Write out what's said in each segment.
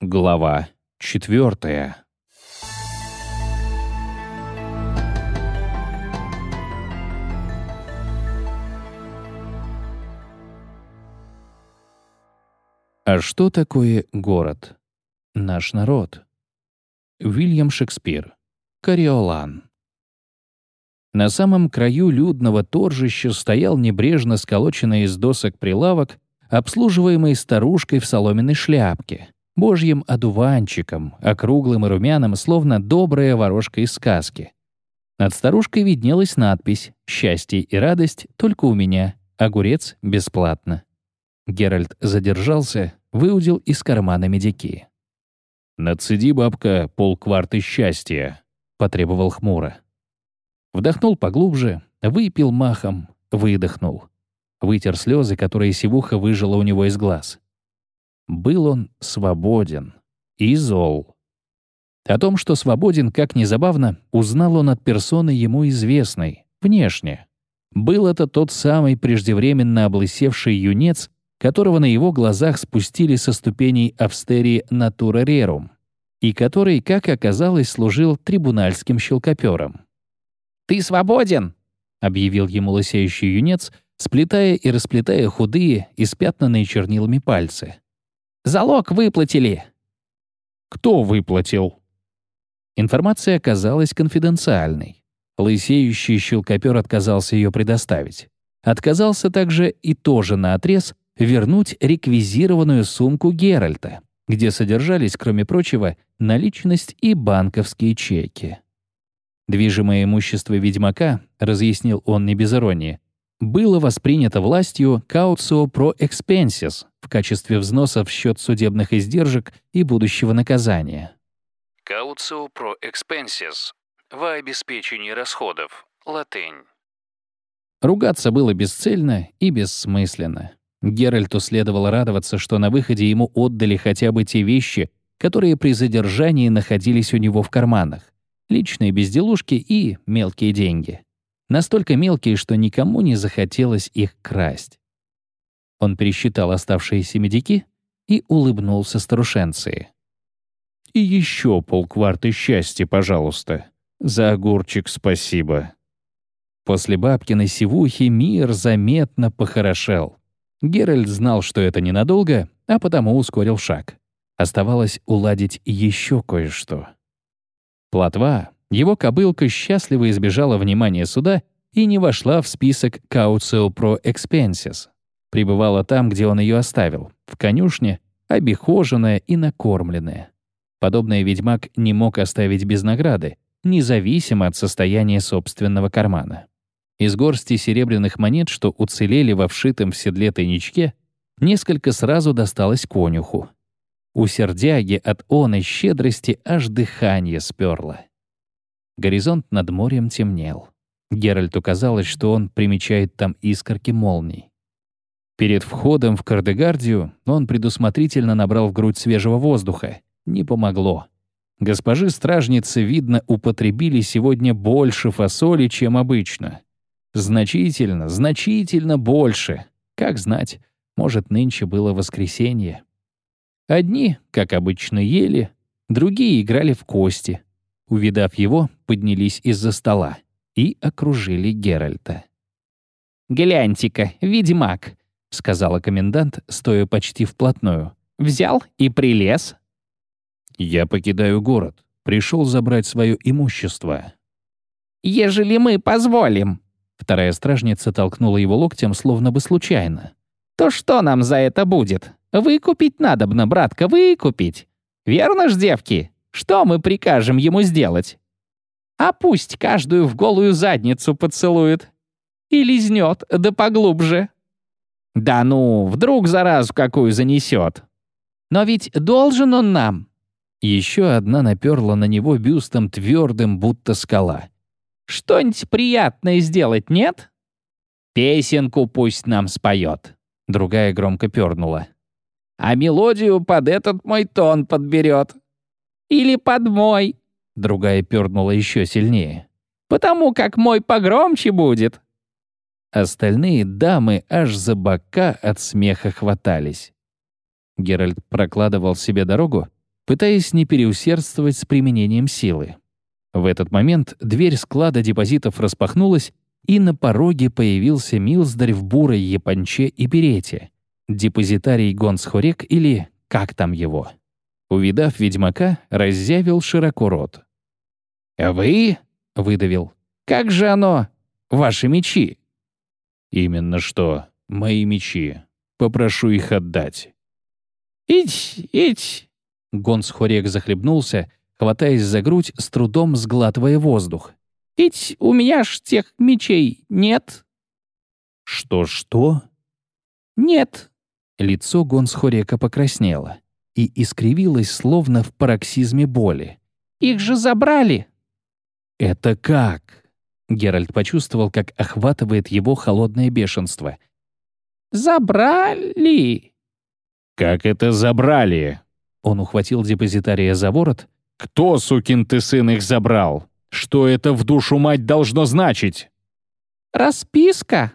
Глава четвертая. А что такое город? Наш народ. Уильям Шекспир. Кориолан. На самом краю людного торжища стоял небрежно сколоченный из досок прилавок, обслуживаемый старушкой в соломенной шляпке, божьим одуванчиком, округлым и румяным, словно добрая ворожка из сказки. Над старушкой виднелась надпись «Счастье и радость только у меня, огурец бесплатно». Геральт задержался, выудил из кармана медики. «Нацеди, бабка, полкварты счастья», — потребовал хмуро. Вдохнул поглубже, выпил махом, выдохнул. Вытер слезы, которые сивуха выжила у него из глаз. Был он свободен и зол. О том, что свободен, как незабавно, узнал он от персоны ему известной, внешне. Был это тот самый преждевременно облысевший юнец, которого на его глазах спустили со ступеней Австерии Натура Рерум, и который, как оказалось, служил трибунальским щелкопером. «Ты свободен!» — объявил ему лысеющий юнец, сплетая и расплетая худые, испятнанные чернилами пальцы. «Залог выплатили!» «Кто выплатил?» Информация оказалась конфиденциальной. Лысеющий щелкопер отказался ее предоставить. Отказался также и тоже наотрез вернуть реквизированную сумку Геральта, где содержались, кроме прочего, наличность и банковские чеки. Движимое имущество ведьмака, разъяснил он не без иронии, было воспринято властью Кауцио Pro Expenses в качестве взноса в счет судебных издержек и будущего наказания. Кауцио Pro Expenses во обеспечении расходов. Латынь. Ругаться было бесцельно и бессмысленно. Геральту следовало радоваться, что на выходе ему отдали хотя бы те вещи, которые при задержании находились у него в карманах. Личные безделушки и мелкие деньги. Настолько мелкие, что никому не захотелось их красть. Он пересчитал оставшиеся медики и улыбнулся старушенции. «И еще полкварты счастья, пожалуйста. За огурчик спасибо». После бабкиной сивухи мир заметно похорошел. Геральт знал, что это ненадолго, а потому ускорил шаг. Оставалось уладить еще кое-что. Платва, его кобылка счастливо избежала внимания суда и не вошла в список Caucio Pro Expenses. Пребывала там, где он ее оставил, в конюшне, обихоженная и накормленная. Подобное ведьмак не мог оставить без награды, независимо от состояния собственного кармана. Из горсти серебряных монет, что уцелели во вшитом в седле тайничке, несколько сразу досталось конюху. У сердяги от оной щедрости аж дыхание сперло. Горизонт над морем темнел. Геральту казалось, что он примечает там искорки молний. Перед входом в Кардегардию он предусмотрительно набрал в грудь свежего воздуха. Не помогло. Госпожи стражницы, видно, употребили сегодня больше фасоли, чем обычно. Значительно, значительно больше. Как знать, может, нынче было воскресенье. Одни, как обычно, ели, другие играли в кости. Увидав его, поднялись из-за стола и окружили Геральта. «Гляньте-ка, ведьмак», — сказала комендант, стоя почти вплотную. «Взял и прилез». «Я покидаю город. Пришел забрать свое имущество». «Ежели мы позволим», Вторая стражница толкнула его локтем, словно бы случайно. «То что нам за это будет? Выкупить надобно, братка, выкупить! Верно ж, девки? Что мы прикажем ему сделать? А пусть каждую в голую задницу поцелует. И лизнет, да поглубже. Да ну, вдруг заразу какую занесет. Но ведь должен он нам». Еще одна наперла на него бюстом твердым, будто скала. Что-нибудь приятное сделать, нет? Песенку пусть нам споет. Другая громко пернула. А мелодию под этот мой тон подберет. Или под мой. Другая пернула еще сильнее. Потому как мой погромче будет. Остальные дамы аж за бока от смеха хватались. Геральт прокладывал себе дорогу, пытаясь не переусердствовать с применением силы. В этот момент дверь склада депозитов распахнулась, и на пороге появился Милздарь в бурой японче и берете, депозитарий Гонсхорек или как там его. Увидав ведьмака, раззявил широко рот. «Вы?» — выдавил. «Как же оно? Ваши мечи?» «Именно что, мои мечи. Попрошу их отдать». «Ить, ить!» Гонсхорек захлебнулся, хватаясь за грудь, с трудом сглатывая воздух. «Ведь у меня ж тех мечей нет». «Что-что?» «Нет». Лицо Гонсхорека покраснело и искривилось, словно в пароксизме боли. «Их же забрали!» «Это как?» Геральт почувствовал, как охватывает его холодное бешенство. «Забрали!» «Как это забрали?» Он ухватил депозитария за ворот. «Кто, сукин ты сын, их забрал? Что это в душу мать должно значить?» «Расписка».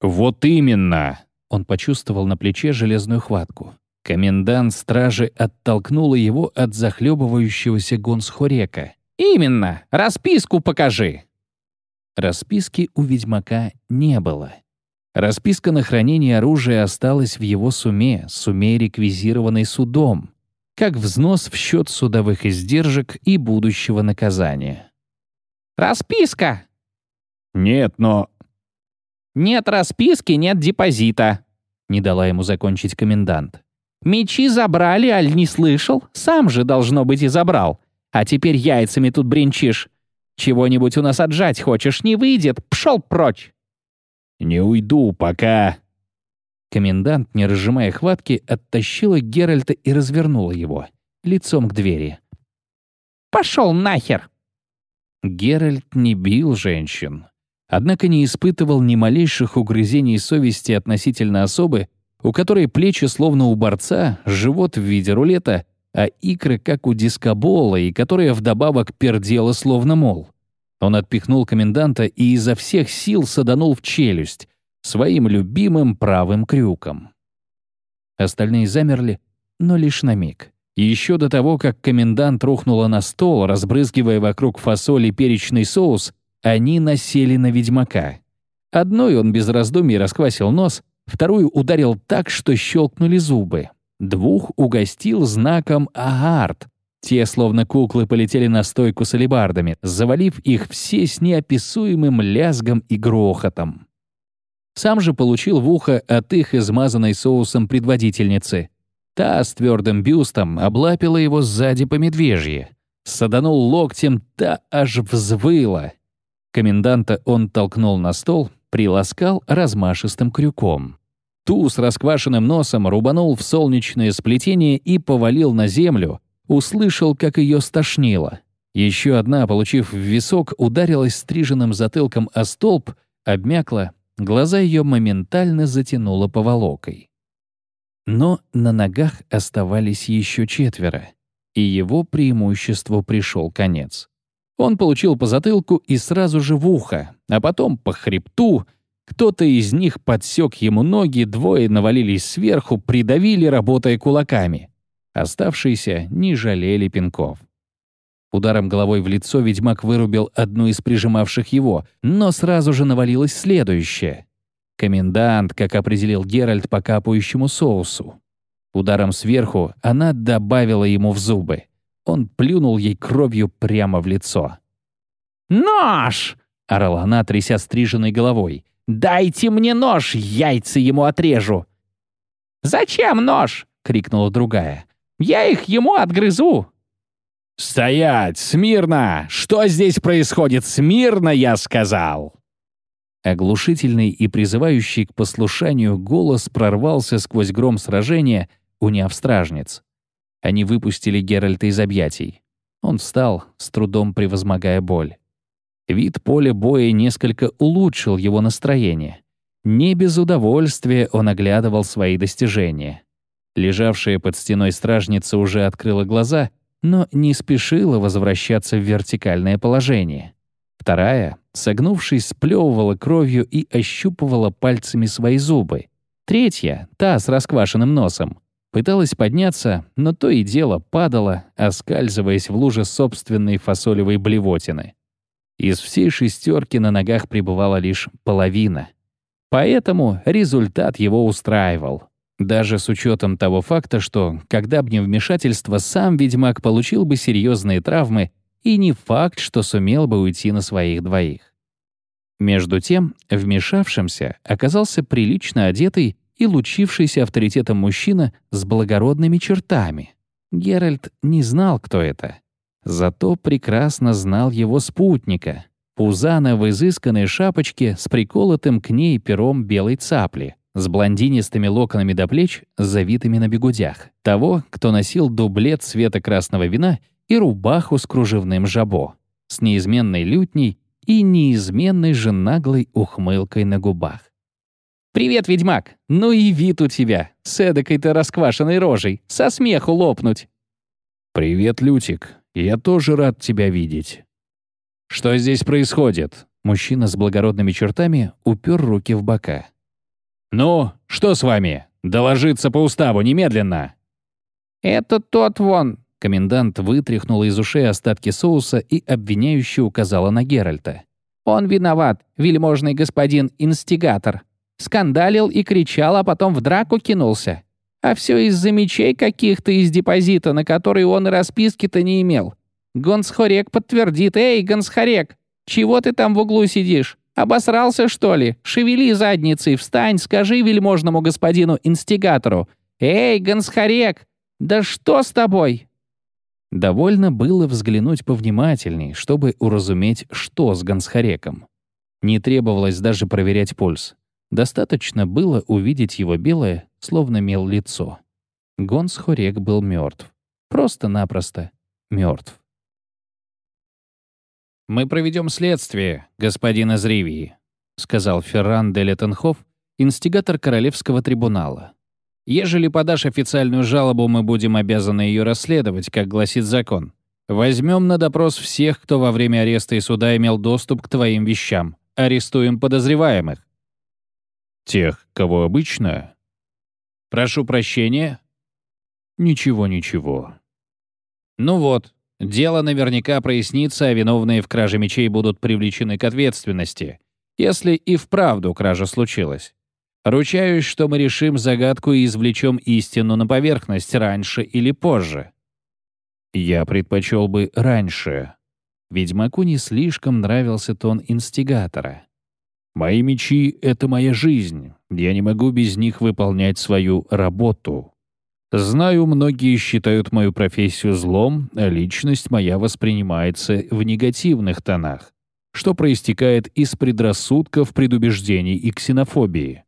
«Вот именно!» Он почувствовал на плече железную хватку. Комендант стражи оттолкнула его от захлебывающегося гонсхорека. «Именно! Расписку покажи!» Расписки у ведьмака не было. Расписка на хранение оружия осталась в его суме, суме, реквизированной судом, как взнос в счет судовых издержек и будущего наказания. «Расписка!» «Нет, но...» «Нет расписки, нет депозита», — не дала ему закончить комендант. «Мечи забрали, аль не слышал? Сам же, должно быть, и забрал. А теперь яйцами тут бренчишь. Чего-нибудь у нас отжать хочешь, не выйдет. Пшел прочь!» «Не уйду, пока...» Комендант, не разжимая хватки, оттащила Геральта и развернула его, лицом к двери. «Пошел нахер!» Геральт не бил женщин, однако не испытывал ни малейших угрызений совести относительно особы, у которой плечи словно у борца, живот в виде рулета, а икры как у дискобола, и которая вдобавок пердела словно мол. Он отпихнул коменданта и изо всех сил саданул в челюсть своим любимым правым крюком. Остальные замерли, но лишь на миг. Еще до того, как комендант рухнула на стол, разбрызгивая вокруг фасоли перечный соус, они насели на ведьмака. Одной он без раздумий расквасил нос, вторую ударил так, что щелкнули зубы. Двух угостил знаком «Агард», те, словно куклы, полетели на стойку с алебардами, завалив их все с неописуемым лязгом и грохотом. Сам же получил в ухо от их измазанной соусом предводительницы. Та с твердым бюстом облапила его сзади по медвежье. Саданул локтем, та аж взвыла. Коменданта он толкнул на стол, приласкал размашистым крюком. Ту с расквашенным носом рубанул в солнечное сплетение и повалил на землю, Услышал, как ее стошнило. Еще одна, получив в висок, ударилась стриженным затылком о столб, обмякла, глаза ее моментально затянуло поволокой. Но на ногах оставались еще четверо, и его преимуществу пришел конец. Он получил по затылку и сразу же в ухо, а потом по хребту. Кто-то из них подсек ему ноги, двое навалились сверху, придавили, работая кулаками. Оставшиеся не жалели пинков. Ударом головой в лицо ведьмак вырубил одну из прижимавших его, но сразу же навалилась следующая. Комендант, как определил Геральт по капающему соусу. Ударом сверху она добавила ему в зубы. Он плюнул ей кровью прямо в лицо. «Нож!» — орала она, тряся стриженной головой. «Дайте мне нож, яйца ему отрежу!» «Зачем нож?» — крикнула другая. Я их ему отгрызу!» «Стоять! Смирно! Что здесь происходит? Смирно, я сказал!» Оглушительный и призывающий к послушанию голос прорвался сквозь гром сражения, уняв стражниц. Они выпустили Геральта из объятий. Он встал, с трудом превозмогая боль. Вид поля боя несколько улучшил его настроение. Не без удовольствия он оглядывал свои достижения. Лежавшая под стеной стражница уже открыла глаза, но не спешила возвращаться в вертикальное положение. Вторая, согнувшись, сплевывала кровью и ощупывала пальцами свои зубы. Третья, та с расквашенным носом, Пыталась подняться, но то и дело падала, оскальзываясь в луже собственной фасолевой блевотины. Из всей шестерки на ногах пребывала лишь половина. Поэтому результат его устраивал. Даже с учетом того факта, что, когда б не вмешательство, сам ведьмак получил бы серьезные травмы, и не факт, что сумел бы уйти на своих двоих. Между тем, вмешавшимся оказался прилично одетый и лучившийся авторитетом мужчина с благородными чертами. Геральт не знал, кто это. Зато прекрасно знал его спутника. Пузана в изысканной шапочке с приколотым к ней пером белой цапли, с блондинистыми локонами до плеч, завитыми на бегудях. Того, кто носил дублет цвета красного вина и рубаху с кружевным жабо, с неизменной лютней и неизменной же наглой ухмылкой на губах. «Привет, ведьмак! Ну и вид у тебя, с эдакой-то расквашенной рожей, со смеху лопнуть!» «Привет, Лютик, я тоже рад тебя видеть». «Что здесь происходит?» Мужчина с благородными чертами упер руки в бока. «Ну, что с вами? Доложиться по уставу немедленно!» «Это тот вон, Комендант вытряхнула из ушей остатки соуса и обвиняюще указала на Геральта. «Он виноват, вельможный господин инстигатор. Скандалил и кричал, а потом в драку кинулся. А все из-за мечей каких-то из депозита, на которые он и расписки-то не имел. Гонсхорек подтвердит. «Эй, Гонсхорек, чего ты там в углу сидишь? Обосрался, что ли? Шевели задницей, встань, скажи вельможному господину инстигатору. Эй, Гонсхорек, да что с тобой?» Довольно было взглянуть повнимательней, чтобы уразуметь, что с Гансхареком. Не требовалось даже проверять пульс. Достаточно было увидеть его белое, словно мел лицо. Гонсхорек был мертв. Просто-напросто мертв. «Мы проведем следствие, господин Азривии», — сказал Ферран де Леттенхоф, инстигатор Королевского трибунала. Ежели подашь официальную жалобу, мы будем обязаны ее расследовать, как гласит закон. Возьмем на допрос всех, кто во время ареста и суда имел доступ к твоим вещам. Арестуем подозреваемых. Тех, кого обычно? Прошу прощения. Ничего, ничего. Ну вот, дело наверняка прояснится, а виновные в краже мечей будут привлечены к ответственности, если и вправду кража случилась. Ручаюсь, что мы решим загадку и извлечем истину на поверхность раньше или позже. Я предпочел бы раньше. Ведьмаку не слишком нравился тон инстигатора. Мои мечи — это моя жизнь. Я не могу без них выполнять свою работу. Знаю, многие считают мою профессию злом, а личность моя воспринимается в негативных тонах, что проистекает из предрассудков, предубеждений и ксенофобии.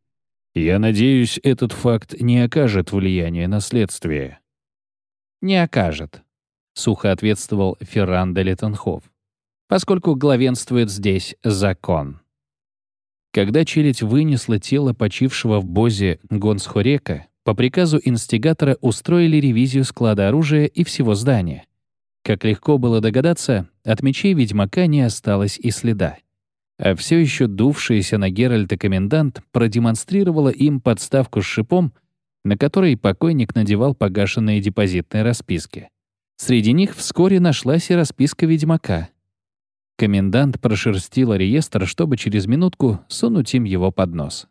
Я надеюсь, этот факт не окажет влияния на следствие. Не окажет, сухо ответствовал Ферран де Леттенхоф, поскольку главенствует здесь закон. Когда челядь вынесла тело почившего в Бозе Гонсхорека, по приказу инстигатора устроили ревизию склада оружия и всего здания. Как легко было догадаться, от мечей ведьмака не осталось и следа а все еще дувшаяся на Геральта комендант продемонстрировала им подставку с шипом, на которой покойник надевал погашенные депозитные расписки. Среди них вскоре нашлась и расписка ведьмака. Комендант прошерстила реестр, чтобы через минутку сунуть им его под нос.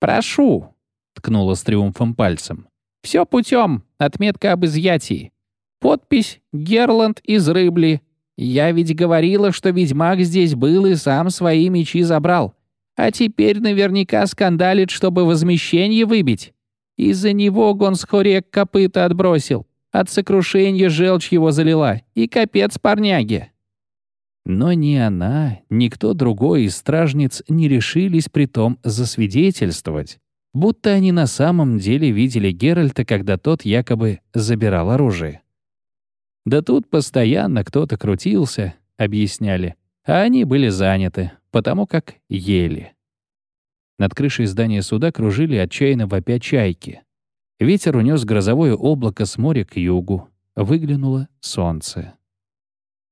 «Прошу», — ткнула с триумфом пальцем. «Все путем. Отметка об изъятии. Подпись «Герланд из Рыбли», я ведь говорила, что ведьмак здесь был и сам свои мечи забрал. А теперь наверняка скандалит, чтобы возмещение выбить. Из-за него Гонсхорек копыта отбросил. От сокрушения желчь его залила. И капец парняге. Но ни она, ни кто другой из стражниц не решились притом засвидетельствовать, будто они на самом деле видели Геральта, когда тот якобы забирал оружие. Да тут постоянно кто-то крутился, объясняли, а они были заняты, потому как ели. Над крышей здания суда кружили отчаянно вопя чайки. Ветер унес грозовое облако с моря к югу. Выглянуло солнце.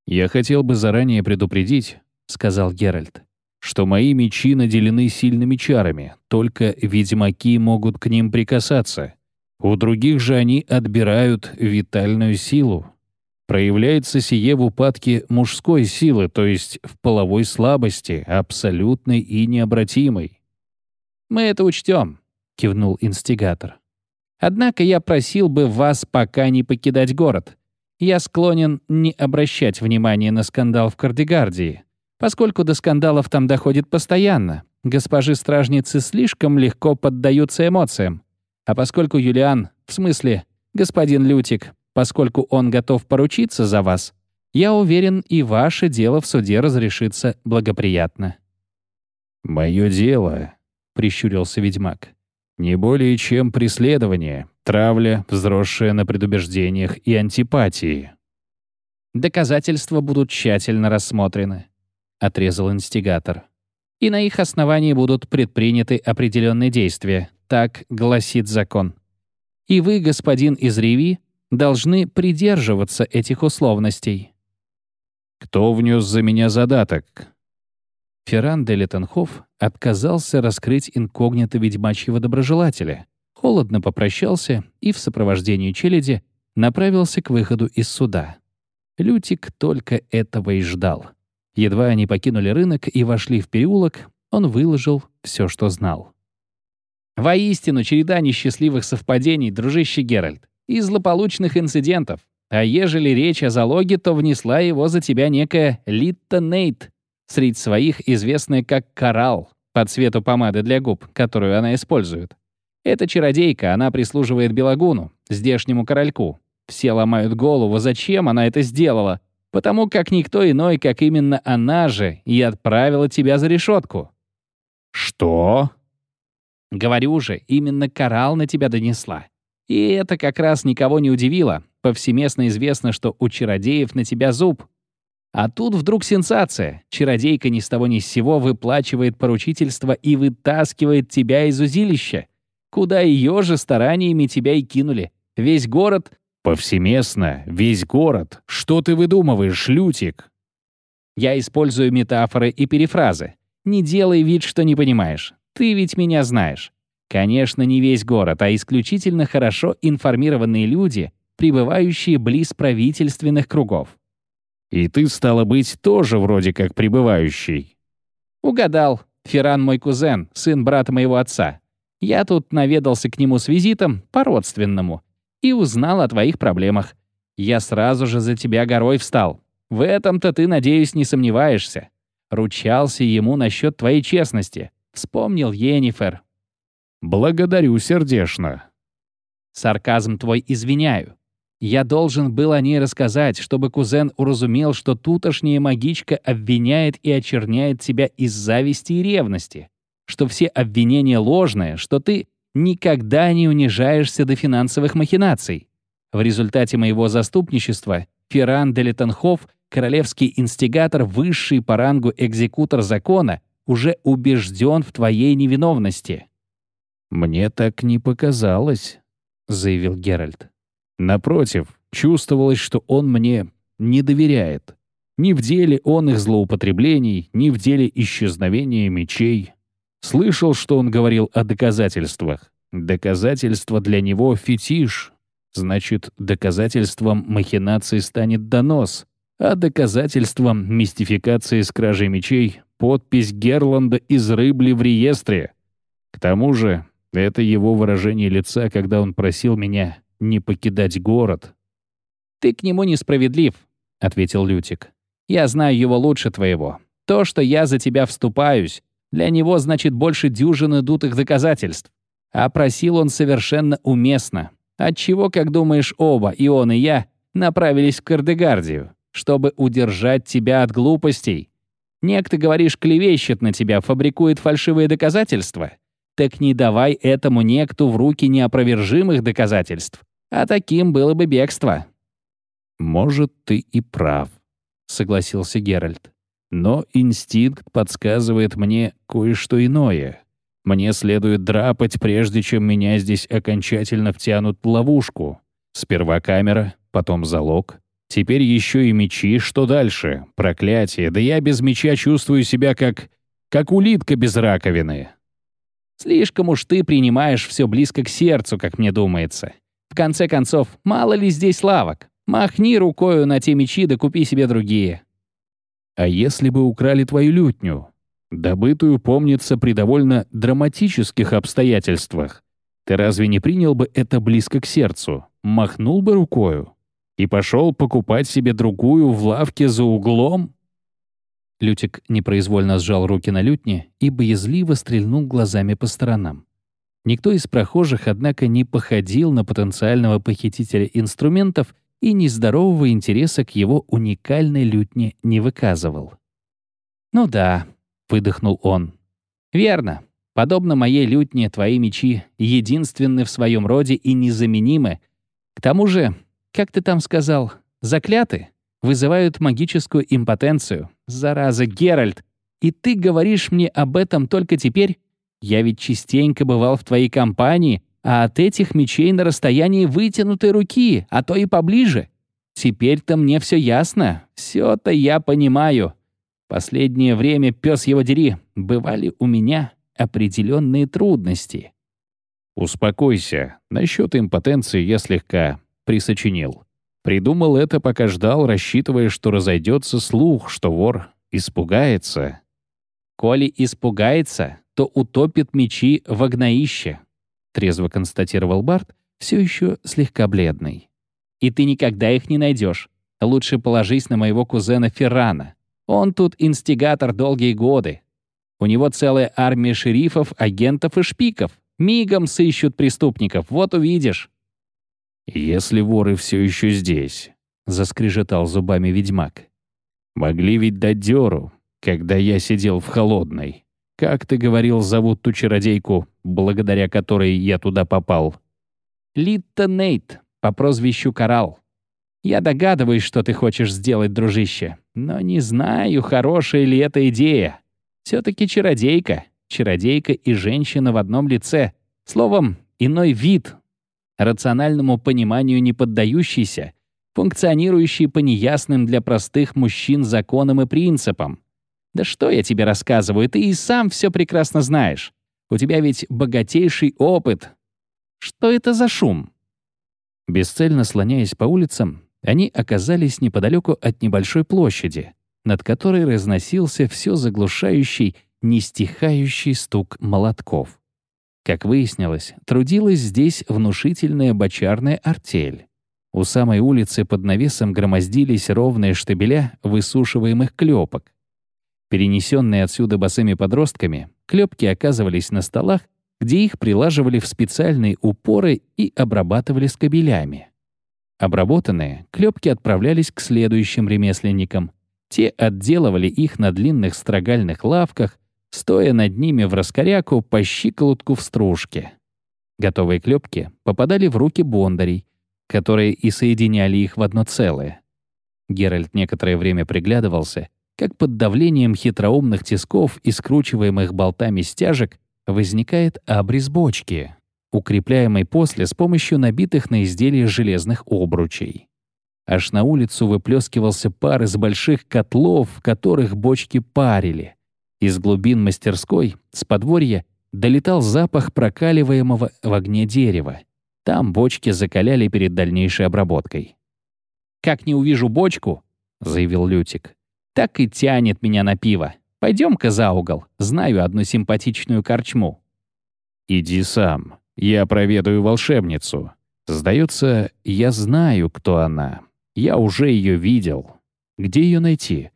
«Я хотел бы заранее предупредить», — сказал Геральт, «что мои мечи наделены сильными чарами, только ведьмаки могут к ним прикасаться. У других же они отбирают витальную силу. Проявляется сие в упадке мужской силы, то есть в половой слабости, абсолютной и необратимой. «Мы это учтем», — кивнул инстигатор. «Однако я просил бы вас пока не покидать город. Я склонен не обращать внимания на скандал в Кардигардии, поскольку до скандалов там доходит постоянно. Госпожи-стражницы слишком легко поддаются эмоциям. А поскольку Юлиан, в смысле, господин Лютик, поскольку он готов поручиться за вас, я уверен, и ваше дело в суде разрешится благоприятно». «Мое дело», — прищурился ведьмак, — «не более чем преследование, травля, взросшая на предубеждениях и антипатии». «Доказательства будут тщательно рассмотрены», — отрезал инстигатор. «И на их основании будут предприняты определенные действия, так гласит закон. И вы, господин из Риви, должны придерживаться этих условностей». «Кто внес за меня задаток?» Ферран де Леттенхоф отказался раскрыть инкогнито ведьмачьего доброжелателя, холодно попрощался и в сопровождении челяди направился к выходу из суда. Лютик только этого и ждал. Едва они покинули рынок и вошли в переулок, он выложил все, что знал. «Воистину, череда несчастливых совпадений, дружище Геральт и злополучных инцидентов. А ежели речь о залоге, то внесла его за тебя некая Литта Нейт, среди своих известная как Коралл, по цвету помады для губ, которую она использует. Эта чародейка, она прислуживает Белагуну, здешнему корольку. Все ломают голову, зачем она это сделала, потому как никто иной, как именно она же, и отправила тебя за решетку. «Что?» «Говорю же, именно Коралл на тебя донесла. И это как раз никого не удивило. Повсеместно известно, что у чародеев на тебя зуб. А тут вдруг сенсация. Чародейка ни с того ни с сего выплачивает поручительство и вытаскивает тебя из узилища. Куда ее же стараниями тебя и кинули. Весь город... Повсеместно, весь город. Что ты выдумываешь, Лютик? Я использую метафоры и перефразы. Не делай вид, что не понимаешь. Ты ведь меня знаешь. Конечно, не весь город, а исключительно хорошо информированные люди, пребывающие близ правительственных кругов. И ты, стало быть, тоже вроде как пребывающий. Угадал. Ферран мой кузен, сын брата моего отца. Я тут наведался к нему с визитом, по-родственному, и узнал о твоих проблемах. Я сразу же за тебя горой встал. В этом-то ты, надеюсь, не сомневаешься. Ручался ему насчет твоей честности. Вспомнил Енифер, Благодарю сердечно. Сарказм твой извиняю. Я должен был о ней рассказать, чтобы кузен уразумел, что тутошняя магичка обвиняет и очерняет тебя из зависти и ревности, что все обвинения ложные, что ты никогда не унижаешься до финансовых махинаций. В результате моего заступничества Ферран де Летенхоф, королевский инстигатор, высший по рангу экзекутор закона, уже убежден в твоей невиновности. «Мне так не показалось», — заявил Геральт. «Напротив, чувствовалось, что он мне не доверяет. Ни в деле он их злоупотреблений, ни в деле исчезновения мечей. Слышал, что он говорил о доказательствах. Доказательство для него — фетиш. Значит, доказательством махинации станет донос, а доказательством мистификации с кражей мечей — подпись Герланда из рыбли в реестре. К тому же это его выражение лица, когда он просил меня не покидать город. «Ты к нему несправедлив», — ответил Лютик. «Я знаю его лучше твоего. То, что я за тебя вступаюсь, для него значит больше дюжины дутых доказательств. А просил он совершенно уместно. Отчего, как думаешь, оба, и он, и я, направились в Кардегардию, чтобы удержать тебя от глупостей? Некто, говоришь, клевещет на тебя, фабрикует фальшивые доказательства? Так не давай этому некту в руки неопровержимых доказательств. А таким было бы бегство». «Может, ты и прав», — согласился Геральт. «Но инстинкт подсказывает мне кое-что иное. Мне следует драпать, прежде чем меня здесь окончательно втянут в ловушку. Сперва камера, потом залог. Теперь еще и мечи. Что дальше? Проклятие. Да я без меча чувствую себя как... как улитка без раковины. Слишком уж ты принимаешь все близко к сердцу, как мне думается. В конце концов, мало ли здесь лавок. Махни рукою на те мечи да купи себе другие. А если бы украли твою лютню? Добытую, помнится, при довольно драматических обстоятельствах. Ты разве не принял бы это близко к сердцу? Махнул бы рукою? И пошел покупать себе другую в лавке за углом? Лютик непроизвольно сжал руки на лютне и боязливо стрельнул глазами по сторонам. Никто из прохожих, однако, не походил на потенциального похитителя инструментов и нездорового интереса к его уникальной лютне не выказывал. «Ну да», — выдохнул он. «Верно. Подобно моей лютне, твои мечи единственны в своем роде и незаменимы. К тому же, как ты там сказал, закляты, вызывают магическую импотенцию. Зараза, Геральт! И ты говоришь мне об этом только теперь? Я ведь частенько бывал в твоей компании, а от этих мечей на расстоянии вытянутой руки, а то и поближе. Теперь-то мне все ясно, все-то я понимаю. Последнее время, пес его дери, бывали у меня определенные трудности. Успокойся. Насчет импотенции я слегка присочинил. Придумал это, пока ждал, рассчитывая, что разойдется слух, что вор испугается. «Коли испугается, то утопит мечи в огноище», — трезво констатировал Барт, все еще слегка бледный. «И ты никогда их не найдешь. Лучше положись на моего кузена Феррана. Он тут инстигатор долгие годы. У него целая армия шерифов, агентов и шпиков. Мигом сыщут преступников, вот увидишь». «Если воры все еще здесь», — заскрежетал зубами ведьмак. «Могли ведь дать дёру, когда я сидел в холодной. Как ты говорил, зовут ту чародейку, благодаря которой я туда попал?» «Литта Нейт, по прозвищу Коралл. Я догадываюсь, что ты хочешь сделать, дружище, но не знаю, хорошая ли эта идея. все таки чародейка, чародейка и женщина в одном лице. Словом, иной вид, рациональному пониманию не поддающийся, функционирующий по неясным для простых мужчин законам и принципам. Да что я тебе рассказываю, ты и сам все прекрасно знаешь. У тебя ведь богатейший опыт. Что это за шум? Бесцельно слоняясь по улицам, они оказались неподалеку от небольшой площади, над которой разносился все заглушающий, нестихающий стук молотков. Как выяснилось, трудилась здесь внушительная бочарная артель. У самой улицы под навесом громоздились ровные штабеля высушиваемых клепок. Перенесенные отсюда босыми подростками, клепки оказывались на столах, где их прилаживали в специальные упоры и обрабатывали скобелями. Обработанные, клепки отправлялись к следующим ремесленникам. Те отделывали их на длинных строгальных лавках, стоя над ними в раскоряку по щиколотку в стружке. Готовые клепки попадали в руки бондарей, которые и соединяли их в одно целое. Геральт некоторое время приглядывался, как под давлением хитроумных тисков и скручиваемых болтами стяжек возникает абрис бочки, укрепляемой после с помощью набитых на изделие железных обручей. Аж на улицу выплескивался пар из больших котлов, в которых бочки парили. Из глубин мастерской, с подворья, долетал запах прокаливаемого в огне дерева. Там бочки закаляли перед дальнейшей обработкой. «Как не увижу бочку», — заявил Лютик, — «так и тянет меня на пиво. Пойдем-ка за угол, знаю одну симпатичную корчму». «Иди сам, я проведаю волшебницу. Сдается, я знаю, кто она. Я уже ее видел. Где ее найти?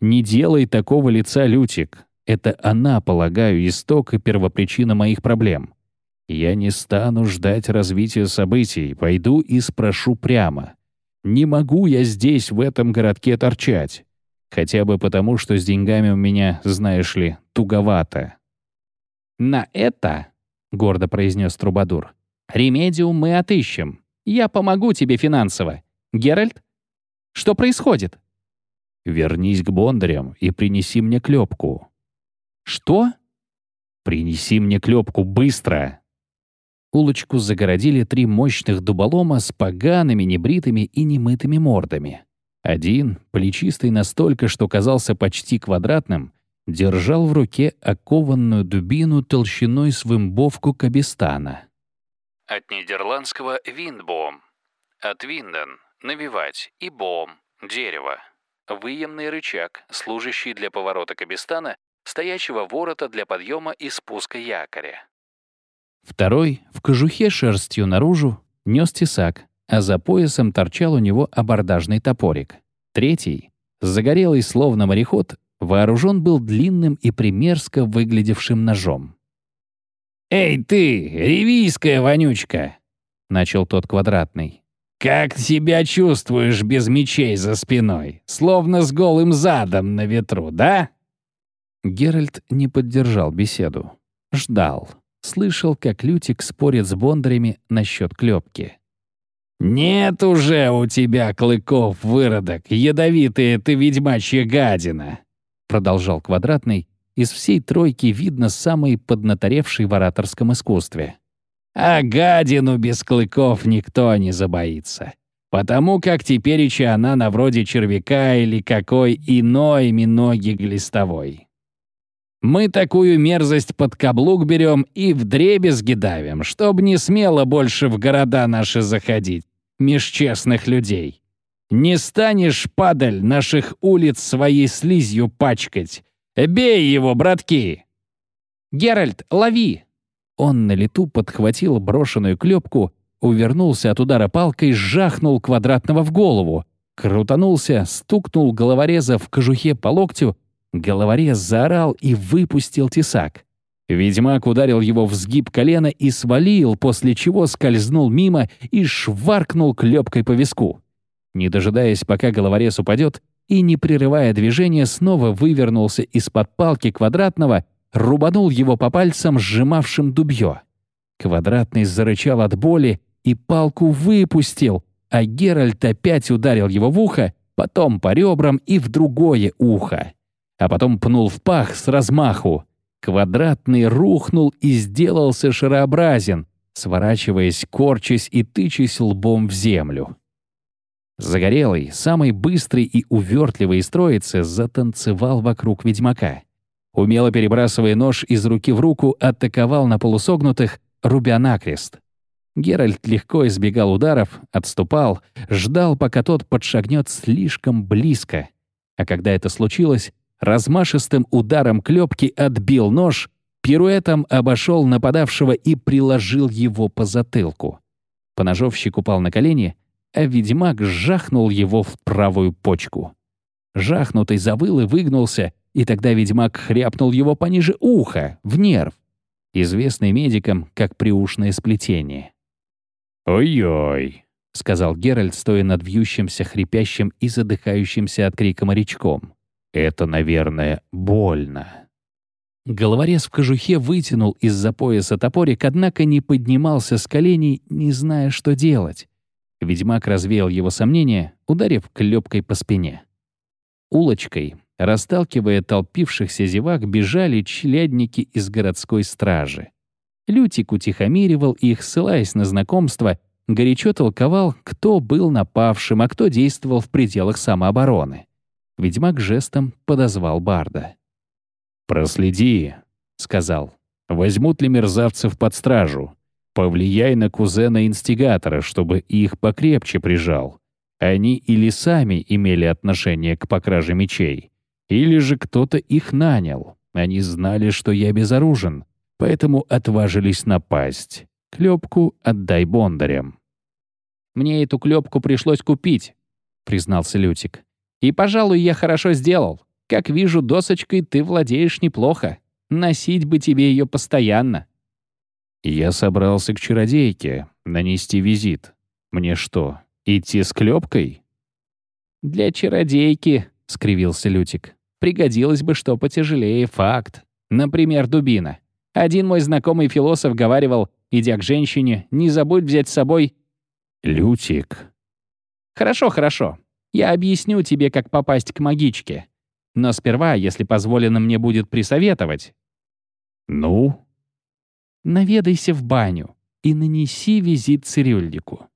Не делай такого лица, Лютик. Это она, полагаю, исток и первопричина моих проблем. Я не стану ждать развития событий, пойду и спрошу прямо. Не могу я здесь, в этом городке, торчать. Хотя бы потому, что с деньгами у меня, знаешь ли, туговато. «На это», — гордо произнес Трубадур, — «ремедиум мы отыщем. Я помогу тебе финансово. Геральт, что происходит?» Вернись к бондарям и принеси мне клепку. Что? Принеси мне клепку быстро. Улочку загородили три мощных дуболома с погаными, небритыми и немытыми мордами. Один, плечистый настолько, что казался почти квадратным, держал в руке окованную дубину толщиной с вымбовку Кабистана. От нидерландского «виндбом» — от «винден» — навивать, и «бом» — дерево. Выемный рычаг, служащий для поворота Кабистана, стоячего ворота для подъема и спуска якоря. Второй, в кожухе шерстью наружу, нес тесак, а за поясом торчал у него абордажный топорик. Третий, загорелый словно мореход, вооружен был длинным и примерзко выглядевшим ножом. «Эй ты, ревийская вонючка!» — начал тот квадратный. «Как себя чувствуешь без мечей за спиной? Словно с голым задом на ветру, да?» Геральт не поддержал беседу. Ждал. Слышал, как Лютик спорит с бондарями насчет клепки. «Нет уже у тебя клыков, выродок, ядовитая ты ведьмачья гадина!» Продолжал Квадратный. Из всей тройки видно самый поднаторевший в ораторском искусстве. «А гадину без клыков никто не забоится. Потому как тепереча она на вроде червяка или какой иной миноги глистовой. Мы такую мерзость под каблук берем и в дребезги давим, чтоб не смело больше в города наши заходить, меж честных людей. Не станешь, падаль, наших улиц своей слизью пачкать. Бей его, братки!» «Геральт, лови!» Он на лету подхватил брошенную клепку, увернулся от удара палкой, жахнул квадратного в голову, крутанулся, стукнул головореза в кожухе по локтю Головорез заорал и выпустил тесак. Ведьмак ударил его в сгиб колена и свалил, после чего скользнул мимо и шваркнул клепкой по виску. Не дожидаясь, пока головорез упадет, и, не прерывая движения, снова вывернулся из-под палки квадратного, рубанул его по пальцам, сжимавшим дубье. Квадратный зарычал от боли и палку выпустил, а Геральт опять ударил его в ухо, потом по ребрам и в другое ухо а потом пнул в пах с размаху. Квадратный рухнул и сделался шарообразен, сворачиваясь, корчась и тычась лбом в землю. Загорелый, самый быстрый и увертливый из троицы, затанцевал вокруг ведьмака. Умело перебрасывая нож из руки в руку, атаковал на полусогнутых, рубя накрест. Геральт легко избегал ударов, отступал, ждал, пока тот подшагнет слишком близко. А когда это случилось, размашистым ударом клепки отбил нож, пируэтом обошел нападавшего и приложил его по затылку. Поножовщик упал на колени, а ведьмак жахнул его в правую почку. Жахнутый завыл и выгнулся, и тогда ведьмак хряпнул его пониже уха, в нерв, известный медикам как приушное сплетение. «Ой-ой», — сказал Геральт, стоя над вьющимся, хрипящим и задыхающимся от крика морячком. Это, наверное, больно. Головорез в кожухе вытянул из-за пояса топорик, однако не поднимался с коленей, не зная, что делать. Ведьмак развеял его сомнения, ударив клепкой по спине. Улочкой, расталкивая толпившихся зевак, бежали челядники из городской стражи. Лютик утихомиривал их, ссылаясь на знакомство, горячо толковал, кто был напавшим, а кто действовал в пределах самообороны. Ведьмак жестом подозвал Барда. «Проследи», — сказал. «Возьмут ли мерзавцев под стражу? Повлияй на кузена-инстигатора, чтобы их покрепче прижал. Они или сами имели отношение к покраже мечей, или же кто-то их нанял. Они знали, что я безоружен, поэтому отважились напасть. Клепку отдай бондарям». «Мне эту клепку пришлось купить», — признался Лютик. И, пожалуй, я хорошо сделал. Как вижу, досочкой ты владеешь неплохо. Носить бы тебе ее постоянно». «Я собрался к чародейке, нанести визит. Мне что, идти с клепкой?» «Для чародейки», — скривился Лютик. «Пригодилось бы что потяжелее, факт. Например, дубина. Один мой знакомый философ говаривал, идя к женщине, не забудь взять с собой...» «Лютик». «Хорошо, хорошо. Я объясню тебе, как попасть к магичке. Но сперва, если позволено мне будет присоветовать. Ну? Наведайся в баню и нанеси визит цирюльнику.